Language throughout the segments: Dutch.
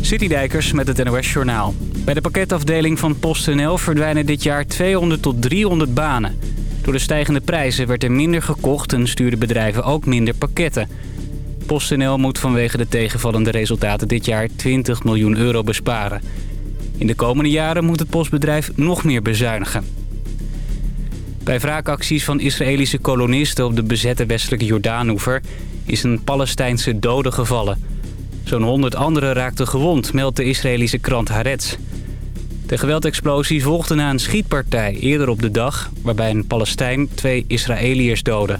Citydijkers met het NOS Journaal. Bij de pakketafdeling van PostNL verdwijnen dit jaar 200 tot 300 banen. Door de stijgende prijzen werd er minder gekocht en stuurden bedrijven ook minder pakketten. PostNL moet vanwege de tegenvallende resultaten dit jaar 20 miljoen euro besparen. In de komende jaren moet het postbedrijf nog meer bezuinigen. Bij wraakacties van Israëlische kolonisten op de bezette westelijke Jordaanoever... is een Palestijnse dode gevallen. Zo'n 100 anderen raakten gewond, meldt de Israëlische krant Haaretz. De geweldexplosie volgde na een schietpartij eerder op de dag... waarbij een Palestijn twee Israëliërs doodde.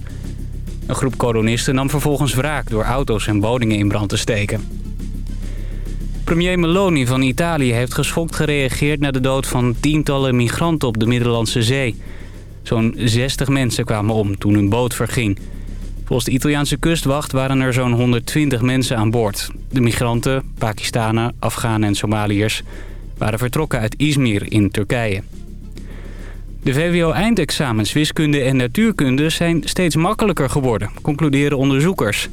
Een groep kolonisten nam vervolgens wraak door auto's en woningen in brand te steken. Premier Meloni van Italië heeft geschokt gereageerd... na de dood van tientallen migranten op de Middellandse Zee... Zo'n 60 mensen kwamen om toen hun boot verging. Volgens de Italiaanse kustwacht waren er zo'n 120 mensen aan boord. De migranten, Pakistanen, Afghanen en Somaliërs... waren vertrokken uit Izmir in Turkije. De VWO-eindexamens wiskunde en natuurkunde zijn steeds makkelijker geworden, concluderen onderzoekers.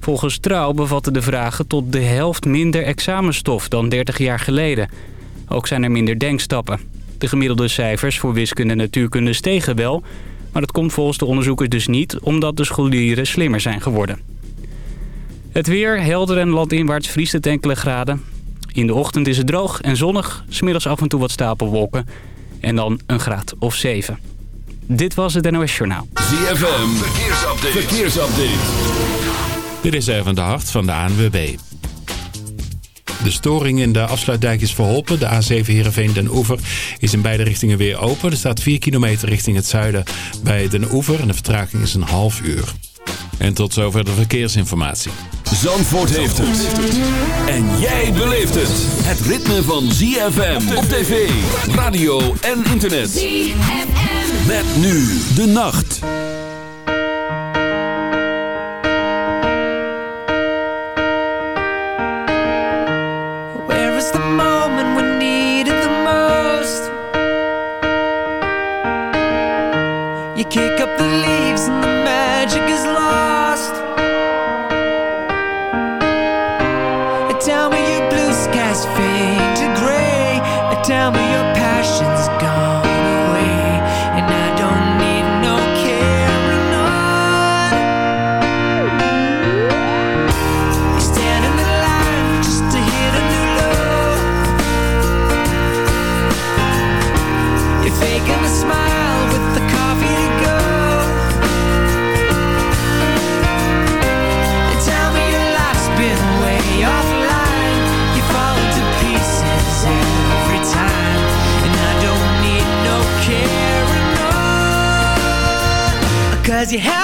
Volgens Trouw bevatten de vragen tot de helft minder examenstof dan 30 jaar geleden. Ook zijn er minder denkstappen. De gemiddelde cijfers voor wiskunde en natuurkunde stegen wel... maar dat komt volgens de onderzoekers dus niet... omdat de scholieren slimmer zijn geworden. Het weer, helder en landinwaarts vriest het enkele graden. In de ochtend is het droog en zonnig. Smiddags af en toe wat stapelwolken. En dan een graad of 7. Dit was het NOS Journaal. ZFM, verkeersupdate. verkeersupdate. Dit is even de hart van de ANWB. De storing in de afsluitdijk is verholpen. De A7 Heerenveen Den Oever is in beide richtingen weer open. Er staat 4 kilometer richting het zuiden bij Den Oever. En de vertraging is een half uur. En tot zover de verkeersinformatie. Zandvoort heeft het. En jij beleeft het. Het ritme van ZFM op tv, radio en internet. ZFM. Met nu de nacht. Cause you have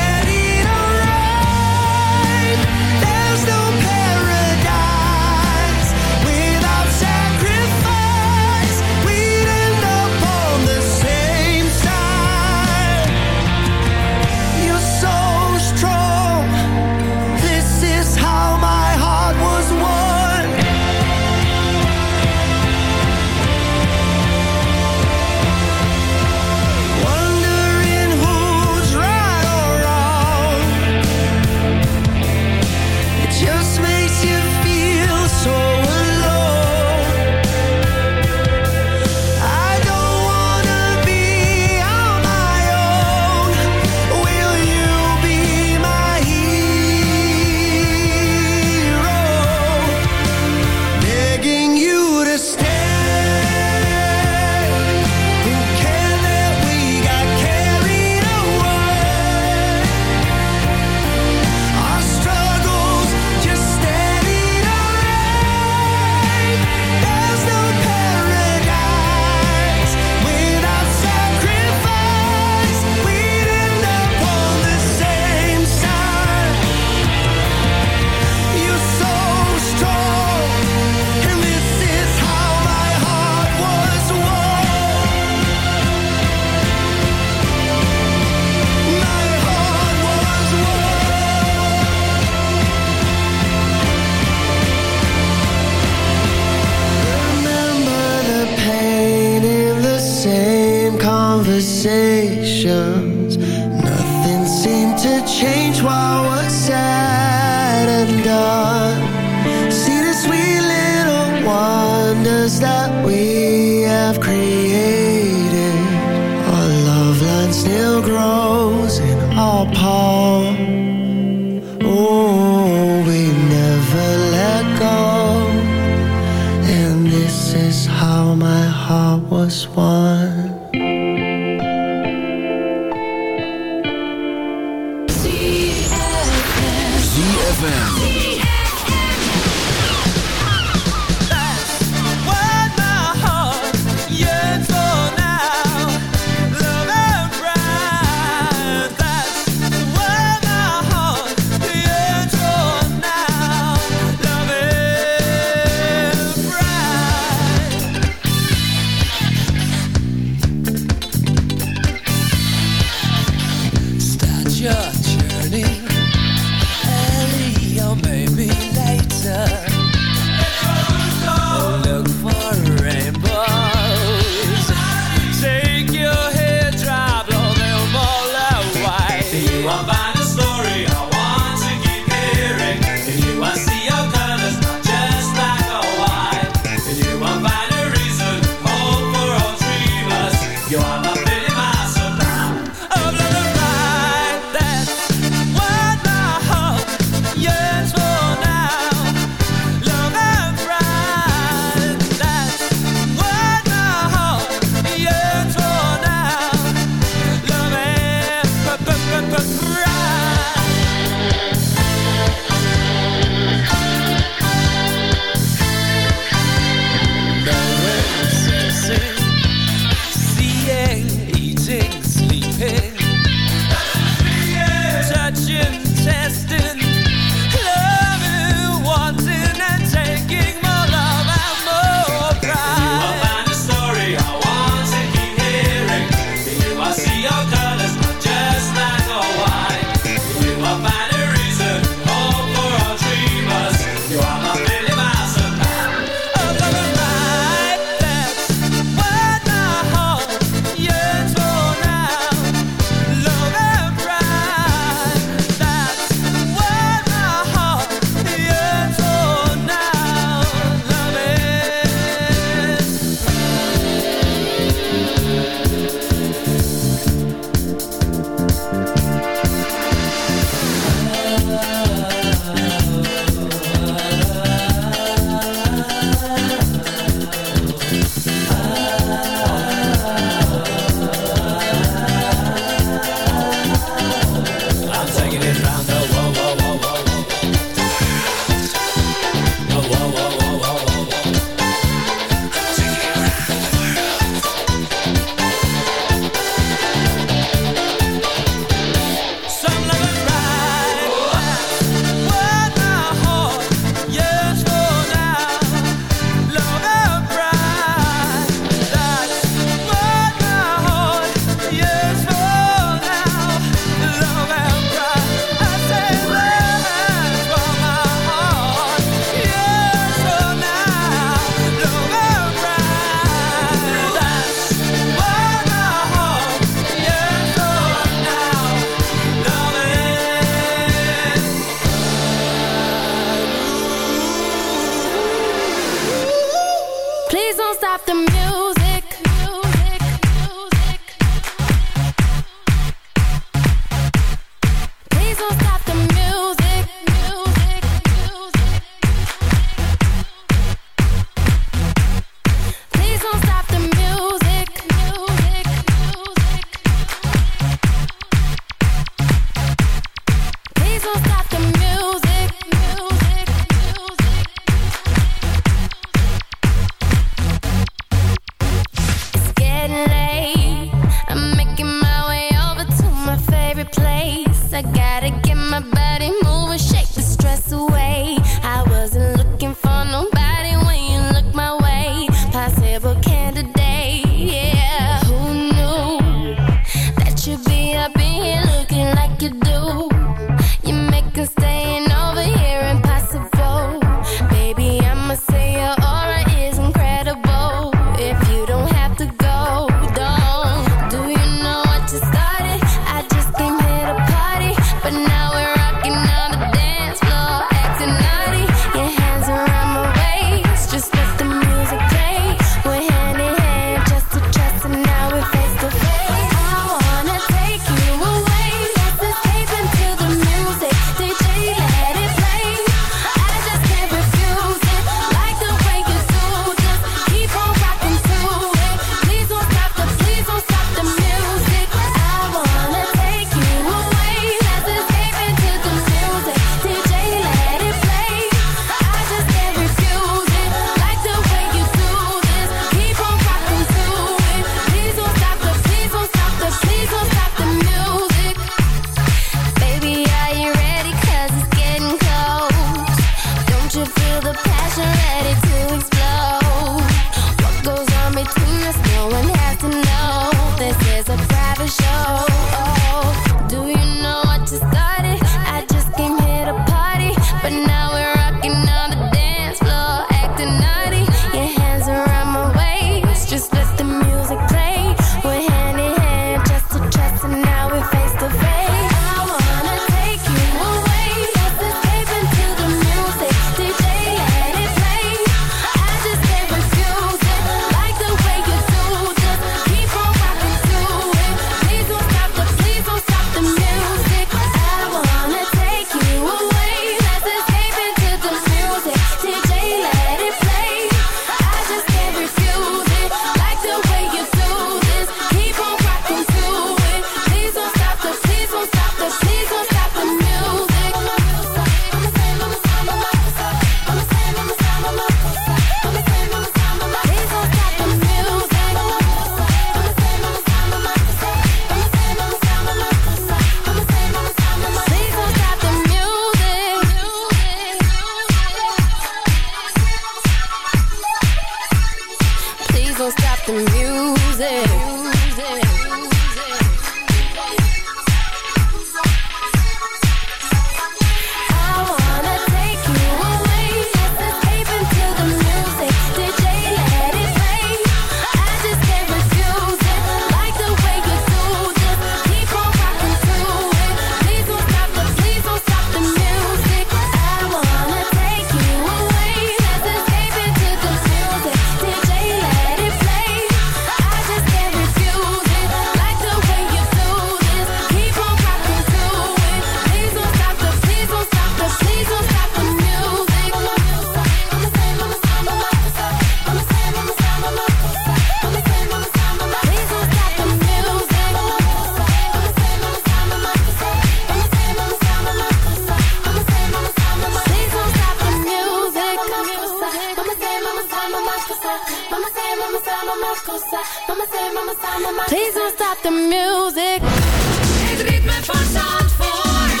Please don't stop the music. Het ritme van Zandvoort.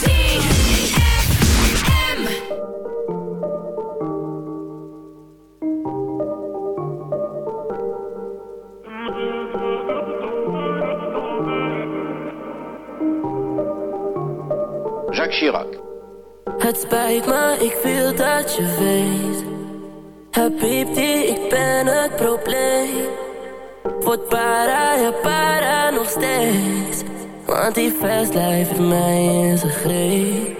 ZFM. Jacques Chirac. Het spijt me, ik wil dat je weet. Habibti, ik ben het probleem. Word para, ja para nog steeds. Want die fast life mij in zijn greep.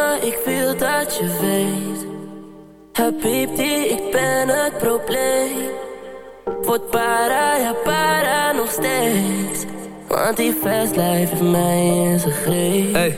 ik wil dat je weet. Habibti, ik ben het probleem. Word para, ja para nog steeds. Want die fast life heeft mij in zijn greep. Hey,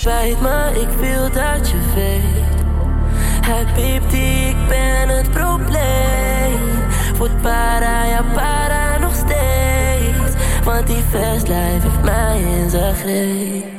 spijt me, ik wil dat je weet. Habibti, ik ben het probleem. Word para, ja para nog steeds. Want die fast life heeft mij in zijn greep.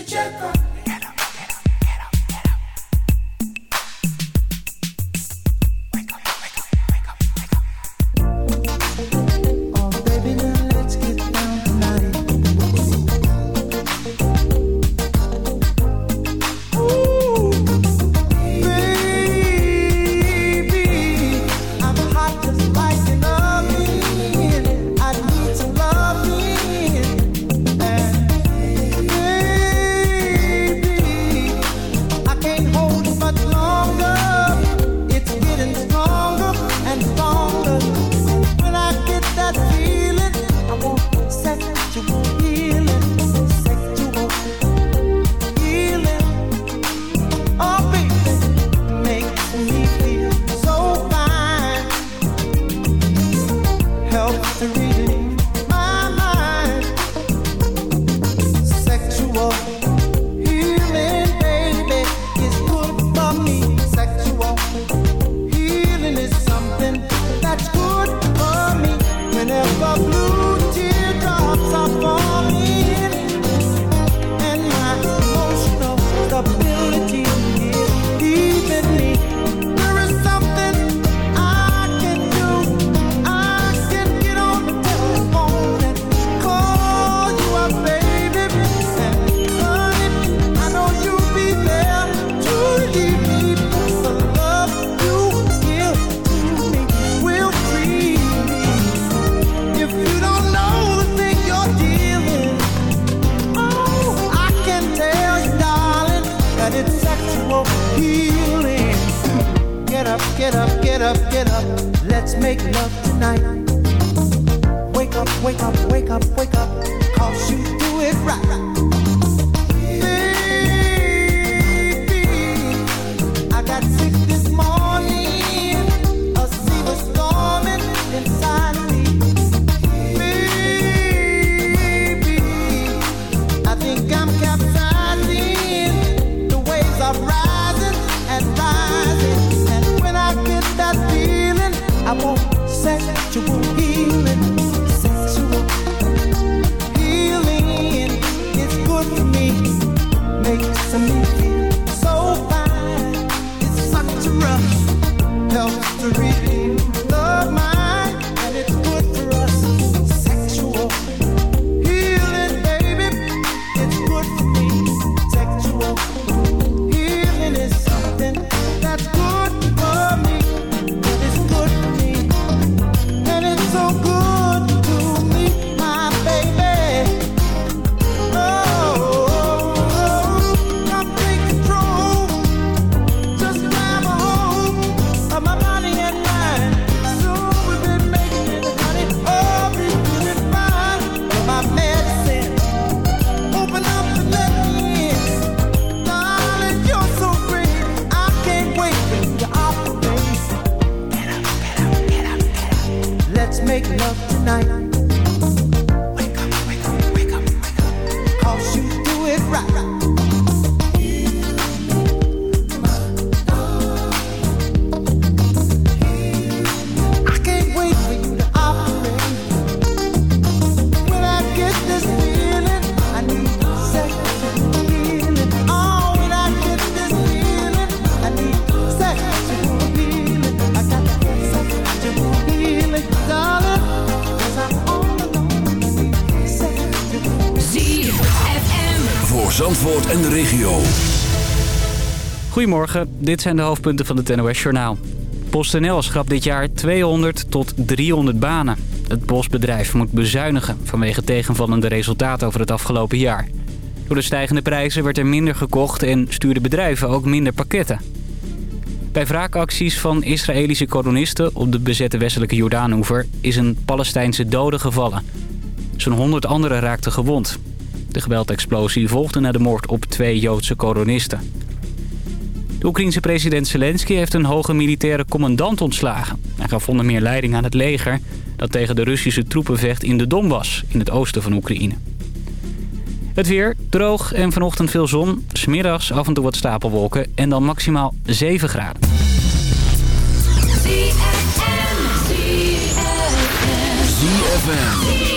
check up. up, let's make love tonight. Wake up, wake up, wake up, wake up, cause you do it right. en de regio. Goedemorgen, dit zijn de hoofdpunten van het NOS-journaal. PostNL schrapt dit jaar 200 tot 300 banen. Het postbedrijf moet bezuinigen vanwege tegenvallende resultaten over het afgelopen jaar. Door de stijgende prijzen werd er minder gekocht en stuurden bedrijven ook minder pakketten. Bij wraakacties van Israëlische kolonisten op de bezette westelijke Jordaanoever is een Palestijnse dode gevallen. Zo'n 100 anderen raakten gewond. De geweldexplosie volgde na de moord op twee Joodse kolonisten. De Oekraïense president Zelensky heeft een hoge militaire commandant ontslagen. Hij gaf onder meer leiding aan het leger dat tegen de Russische troepen vecht in de Donbass, in het oosten van Oekraïne. Het weer droog en vanochtend veel zon. Smiddags af en toe wat stapelwolken en dan maximaal 7 graden. ZFM.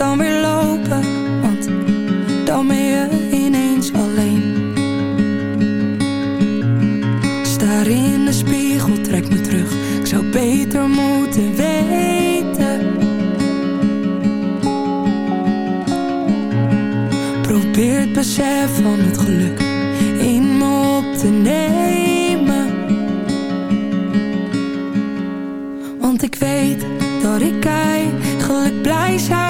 Dan weer lopen Want dan ben je ineens alleen. Staar in de spiegel, trek me terug. Ik zou beter moeten weten. Probeer het besef van het geluk in me op te nemen. Want ik weet dat ik eigenlijk blij moeten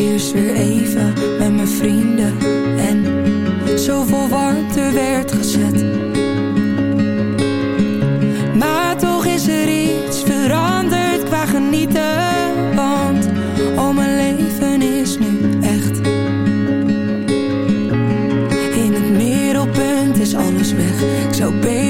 eerst weer even met mijn vrienden. En zoveel warmte werd gezet. Maar toch is er iets veranderd qua genieten. Want al mijn leven is nu echt. In het middelpunt is alles weg. Ik zou beter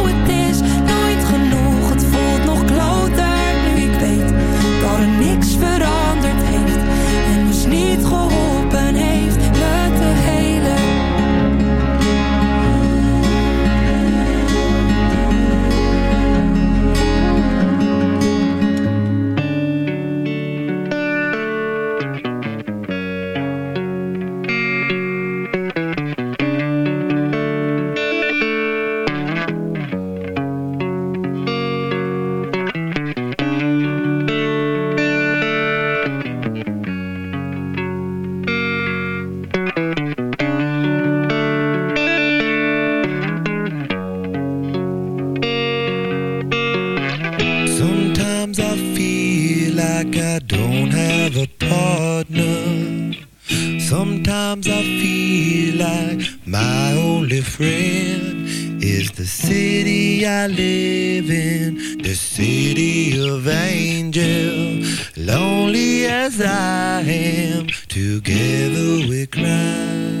as I am, together we cry.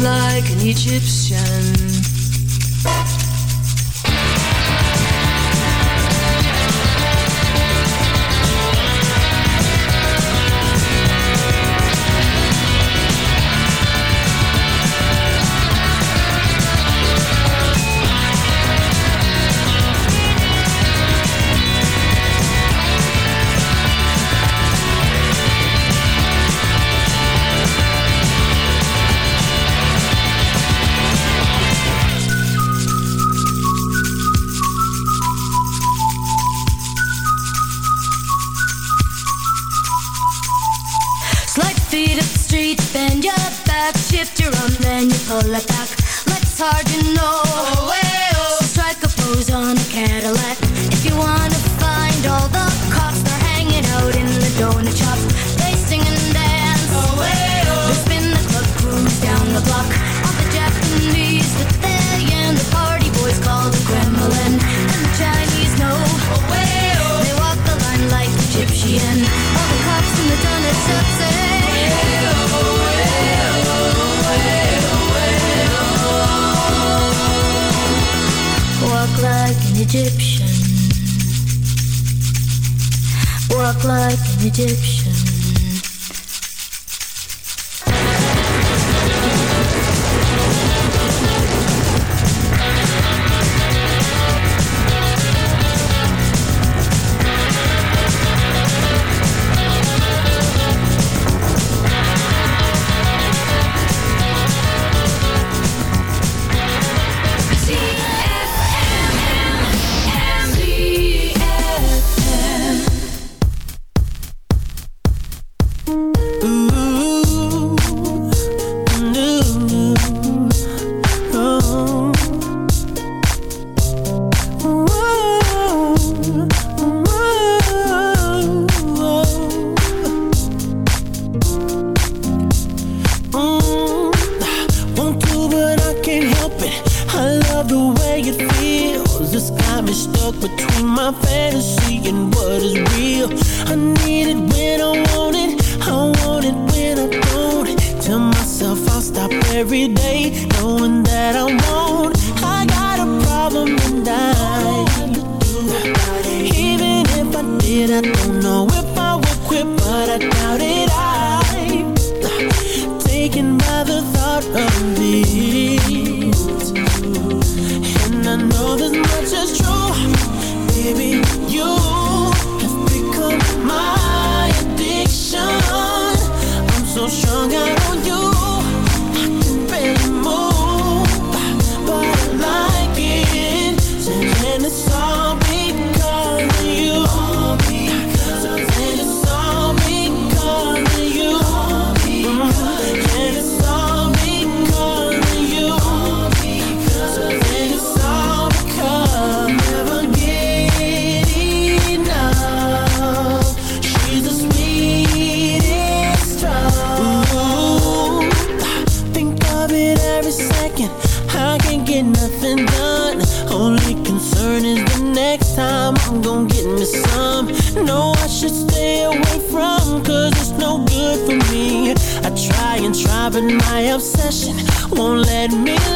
Like an Egyptian. But my obsession. Won't let me